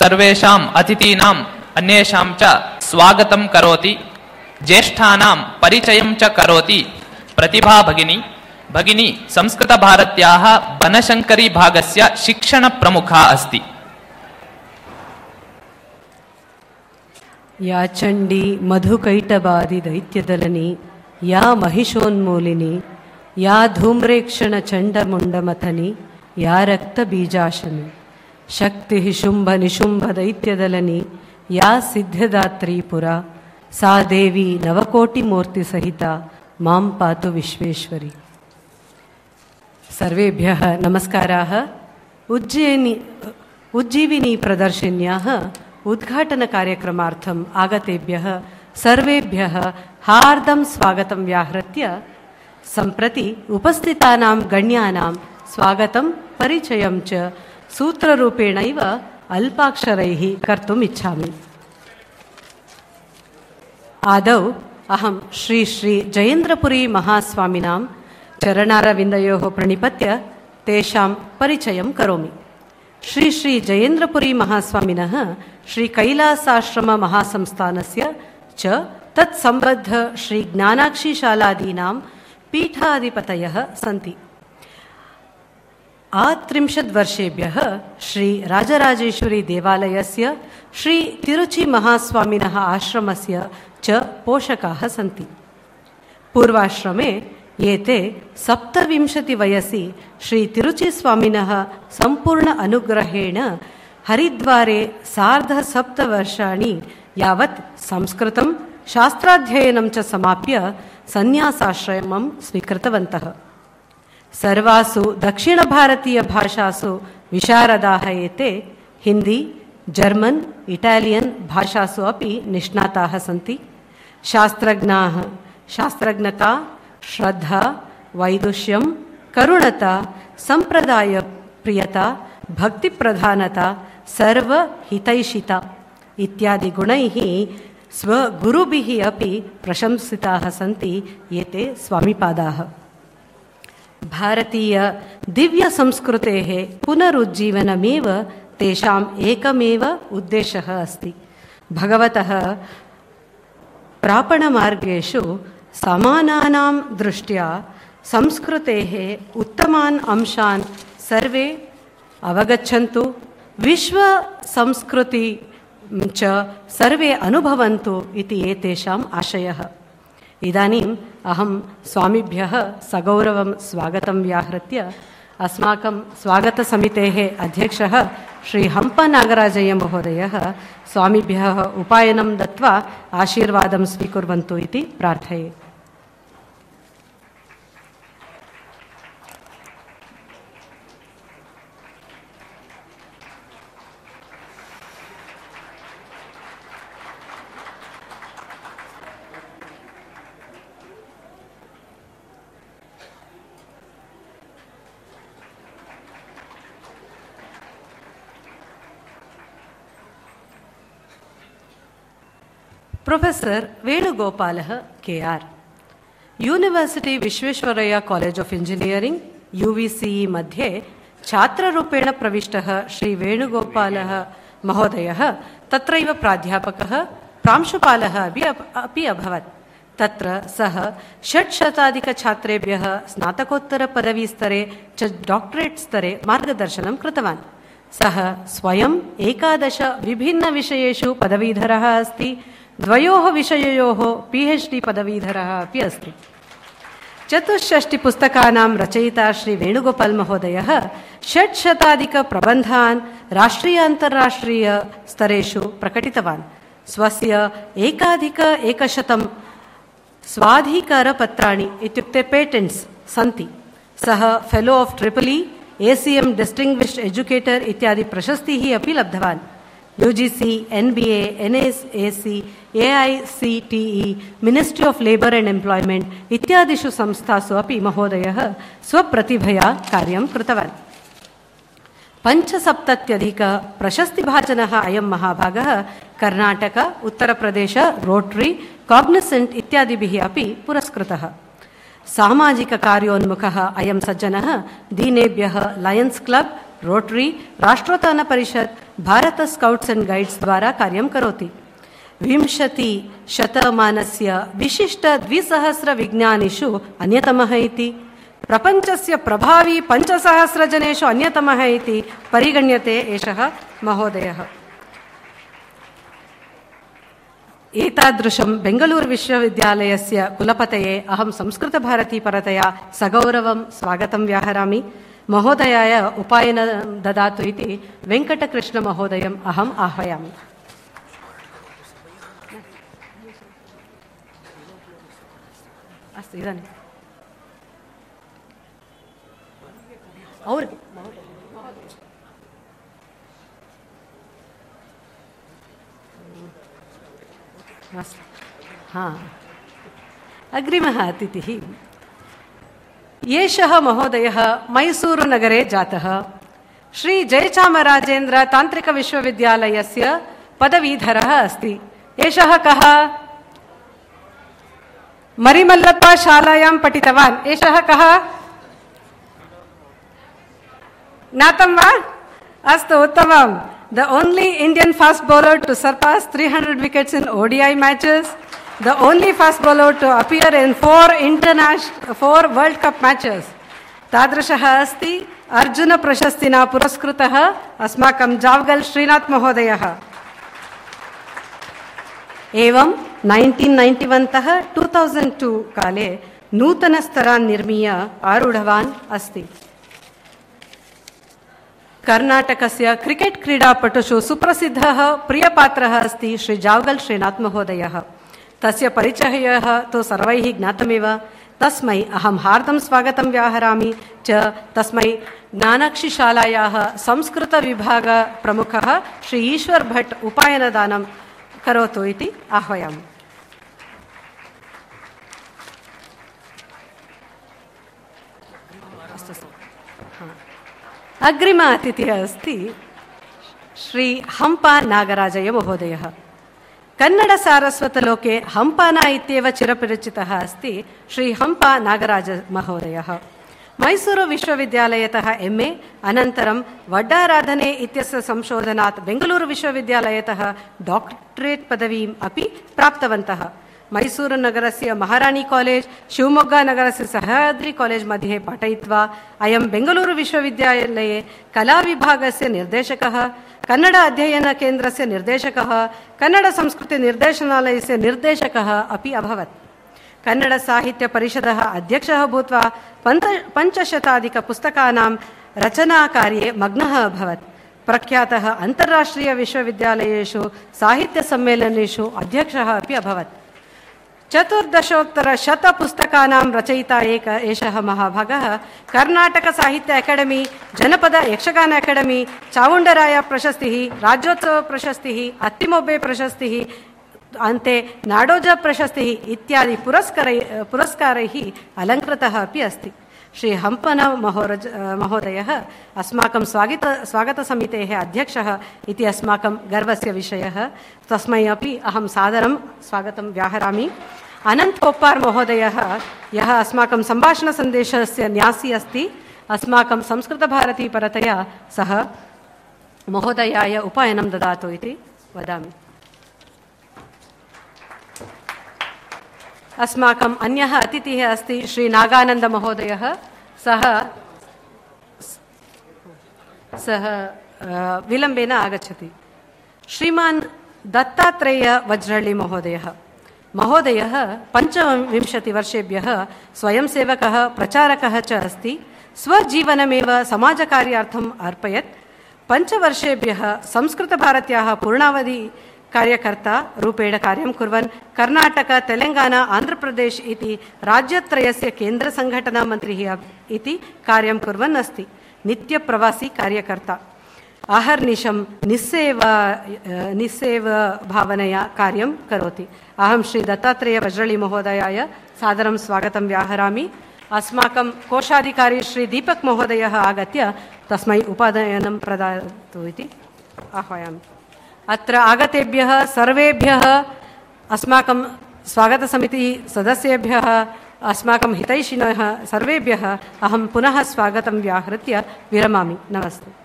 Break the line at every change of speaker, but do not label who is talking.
सर्वेषाम् अतिथीनाम् अन्येषां च स्वागतं करोति ज्येष्ठानां परिचयं च करोति प्रतिभा भगिनी भगिनी संस्कृतभारत्याः बनशङ्करी भागस्य शिक्षणप्रमुखा अस्ति
या चण्डी मधुकैटबादिदैत्यदलनी या महिषोन्मूलिनी या धूम्रेक्षणचण्डमुण्डमथनी या रक्तबीजाशनी शक्तिः शुम्भनिशुम्भदैत्यदलनी या सिद्ध्यदात्री पुरा। सा देवी नवकोटिमूर्तिसहिता। माँ पातु विश्वेश्वरी। सर्वेभ्यः नमस्काराः। उज्जयिनी, उज्जीविनी प्रदर्शिन्याः। उद्घाटनकार्यक्रमार्थम् आगतेभ्यः सर्वेभ्यः हार्दं स्वागतं व्याहृत्य सम्प्रति उपस्थितानां गण्यानां स्वागतं, परिचयं च सूत्ररूपेणैव अल्पाक्षरैः कर्तुम् इच्छामि। आदौ अहं श्री श्री जयेन्द्रपुरी महास्वामिनां चरणारविन्दयोः प्रणिपत्य तेषां परिचयं करोमि। श्री श्री जयेन्द्रपुरी महास्वामिनः श्री कैलासाश्रममहासंस्थानस्य च तत्सम्बद्ध श्री ज्ञानाक्षीशालादीनां पीठाधिपतयः सन्ति। आत्रिंशद्वर्षेभ्यः श्री राजराजेश्वरी देवालयस्य, श्री तिरुचिमहास्वामिनः आश्रमस्य च पोषकाः सन्ति। पूर्वाश्रमे एते सप्तविंशतिवयसि श्री तिरुचिस्वामिनः सम्पूर्ण अनुग्रहेण हरिद्वारे सार्धसप्तवर्षाणि यावत् संस्कृतं शास्त्राध्ययनं च समाप्य सन्न्यासाश्रमं स्वीकृतवन्तः। सर्वासु दक्षिणभारतीयभाषासु विशारदाः एते हिंदी, जर्मन्, इटालियन् भाषासु अपि निष्णाताः सन्ति। शास्त्रज्ञाः, शास्त्रज्ञता, श्रद्धा, वैदुष्यं, करुणता सम्प्रदायप्रियता भक्तिप्रधानता, सर्वहितैषिता इत्यादिगुणैः स्वगुरुभिः अपि प्रशंसिताः सन्ति, एते स्वामिपादाः। भारतीय दिव्यसंस्कृतेः पुनरुज्जीवनमेव तेषाम् एकमेव उद्देशः अस्ति। भगवतः प्रापणमार्गेषु समानानां दृष्ट्या संस्कृतेः उत्तमान् अंशान् सर्वे अवगच्छन्तु विश्वसंस्कृति च सर्वे अनुभवन्तु इति एतेषाम् आशयः। इदानीम् अहं स्वामिभ्यः सगौरवं स्वागतं व्याहृत्य अस्माकं स्वागतसमितेः अध्यक्षः श्री हम्पनागराजय्य महोदयः स्वामिभ्यः उपायनं दत्त्वा आशीर्वादं स्वीकुर्वन्तु इति प्रार्थये professor वेणुगोपालः K R university Visvesvaraya college of engineering U V C E मध्ये छात्ररूपेण प्रविष्टः श्री वेणुगोपालः महोदयः तत्रैव प्राध्यापकः प्रांशुपालः अपि अपि अभवत् तत्र सः षट्शताधिकछात्रेभ्यः स्नातकोत्तरपदवीस्तरे च डाक्टरेट् स्तरे मार्गदर्शनं कृतवान्। सः स्वयम् एकादश विभिन्नविषयेषु पदवीधरः अस्ति। द्वयोः विषययोः पि एच् डि पदवीधरः अपि अस्ति। चतुष्षष्टिपुस्तकानां रचयिता श्री वेणुगोपाल् महोदयः षट्शताधिकप्रबन्धान् राष्ट्रीयान्तर्राष्ट्रीयस्तरेषु प्रकटितवान्। स्वस्य एकाधिक एकशतं स्वाधिकारपत्राणि इत्युक्ते पेटेण्ट्स् सन्ति। सः फेलो आफ् ट्रिपल् ए सि एम् डिस्टिङ्ग्विश्ड् एजुकेटर् इत्यादि प्रशस्तीः अपि लब्धवान्। AICTE ministry of labour and employment इत्यादिषु संस्थासु अपि महोदयः स्वप्रतिभया कार्यं कृतवान्। पञ्चसप्तत्यधिकप्रशस्तिभाजनः अयं महाभागः कर्णाटक उत्तरप्रदेश, रोटरी काग्निसेण्ट् इत्यादिभिः अपि पुरस्कृतः। सामाजिककार्योन्मुखः अयं सज्जनः दीनेभ्यः Lions Club Rotary Rashtrotthana Parishat Bharat Scouts and Guides द्वारा कार्यं करोति विंशतिशतमानस्य विशिष्टद्विसहस्रविज्ञानिषु अन्यतमः इति प्रपञ्चस्य प्रभावी पञ्चसहस्रजनेषु अन्यतमः इति परिगण्यते एषः महोदयः एतादृशं बेङ्गलूरुविश्वविद्यालयस्य कुलपतये अहं संस्कृतभारतीपरतया सगौरवं स्वागतं व्याहरामि महोदयाय उपायनं ददातु इति वेङ्कटकृष्णमहोदयम् अहम् आह्वयामि अस्तु इदानीम् ಅವ್ರಿಗೆ अस्तु हा अग्रिमः अतिथिः एषः महोदयः मैसूरुनगरे जातः। श्रीजयचामराजेन्द्र तान्त्रिकविश्वविद्यालयस्य पदवीधरः अस्ति। एषः कः? मरिमल्लप्पा शालायां पठितवान्। एषः कः? ज्ञातं वा? अस्तु उत्तमम्। The only Indian fast bowler to surpass 300 wickets in ODI matches, the only fast bowler to appear in four international, four World Cup matches. तादृशः अस्ति अर्जुनप्रशस्तिना पुरस्कृतः अस्माकं जावगल् श्रीनाथ महोदयः। एवं 1991 तः 2002 काले नूतनस्तरान् निर्मीय आरूढवान् अस्ति। कर्णाटकस्य क्रिकेट् क्रीडापटुषु सुप्रसिद्धः प्रियपात्रः अस्ति श्री जावगल् श्रीनाथ महोदयः। तस्य परिचयः तु सर्वैः ज्ञातमेव। तस्मै अहं हार्दं स्वागतं व्याहरामि च तस्मै ज्ञानाक्षिशालायाः संस्कृतविभागप्रमुखः श्री ईश्वर भट् उपायनदानं करोतु इति आह्वयामि। अग्रिम अतिथिः अस्ति श्री हम्पा नागराजय महोदयः कन्नडसारस्वतलोके हम्पाना इत्येव चिरपरिचितः अस्ति श्री हम्पा नागराज महोदयः मैसूरु विश्वविद्यालयतः एम् ए अनन्तरं वड्डाराधने इत्यस्य संशोधनात् बेङ्गलूरु विश्वविद्यालयतः डाक्टरेट् पदवीम् अपि प्राप्तवन्तः मैसूरुनगरस्य महाराणी कालेज् शिवमोग्गानगरस्य सह्याद्रि कालेज् मध्ये पाठयित्वा अयं बेङ्गलूरुविश्वविद्यालये कलाविभागस्य निर्देशकः कन्नड अध्ययनकेन्द्रस्य निर्देशकः कन्नडसंस्कृतिनिर्देशनालयस्य निर्देशकः अपि अभवत् कन्नडसाहित्यपरिषदः अध्यक्षः भूत्वा पञ्च पञ्चशताधिकपुस्तकानां रचनाकार्ये मग्नः अभवत् प्रख्यातः अन्ताराष्ट्रियविश्वविद्यालयेषु साहित्यसम्मेलनेषु अध्यक्षः अपि अभवत् चतुर्दशोत्तरशतपुस्तकानां रचयिता एक एषः महाभागः। कर्णाटकसाहित्य अकाडेमी जनपद यक्षगान अकाडेमी चावुण्डराय प्रशस्तिः राज्योत्सवप्रशस्तिः अत्तिमोब्बे प्रशस्तिः, अन्ते नाडोज प्रशस्तिः इत्यादि पुरस्करै पुरस्कारैः अलङ्कृतः अपि अस्ति। श्री हम्पन महोरज महोदयः अस्माकं स्वागत, स्वागतसमितेः अध्यक्षः इति अस्माकं गर्वस्य विषयः। तस्मै अपि अहं सादरं स्वागतं व्याहरामि। अनन्त कोप्पार् महोदयः, यः अस्माकं सम्भाषणसन्देशस्य न्यासी अस्ति, अस्माकं संस्कृतभारतीपरतया सः महोदयाय उपायनं ददातु वदामि। अस्माकम् अन्यः अतिथिः अस्ति श्री नागानन्दमहोदयः सः सः विलम्बेन आगच्छति। श्रीमान् दत्तात्रेय वज्रहळ्ळि महोदयः महोदयः पञ्चविंशतिवर्षेभ्यः स्वयंसेवकः, प्रचारकः च अस्ति। स्वजीवनमेव अर्पयत्। पञ्चवर्षेभ्यः संस्कृतभारत्याः पूर्णावधि कार्यकर्ता रूपेण कार्यं कुर्वन् कर्णाटक तेलङ्गाना आन्ध्रप्रदेश इति राज्यत्रयस्य केन्द्रसङ्घटनामन्त्रिः इति कार्यं कुर्वन् अस्ति। नित्यप्रवासी कार्यकर्ता। अहर्निशं निस्सेव निस्सेव भावनया कार्यं करोति। अहं श्री दत्तात्रेय वज्रळि महोदयाय सादरं स्वागतं व्याहरामि। अस्माकं कोशाधिकारी श्री दीपक् महोदयः आगत्य तस्मै उपादयनं प्रदातु इति आह्वयामि। अत्र आगतेभ्यः, सर्वेभ्यः, अस्माकं स्वागतसमितिः सदस्येभ्यः, अस्माकं हितैषिणः सर्वेभ्यः अहं पुनः स्वागतं व्याहृत्य विरमामि। नमस्ते।